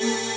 you.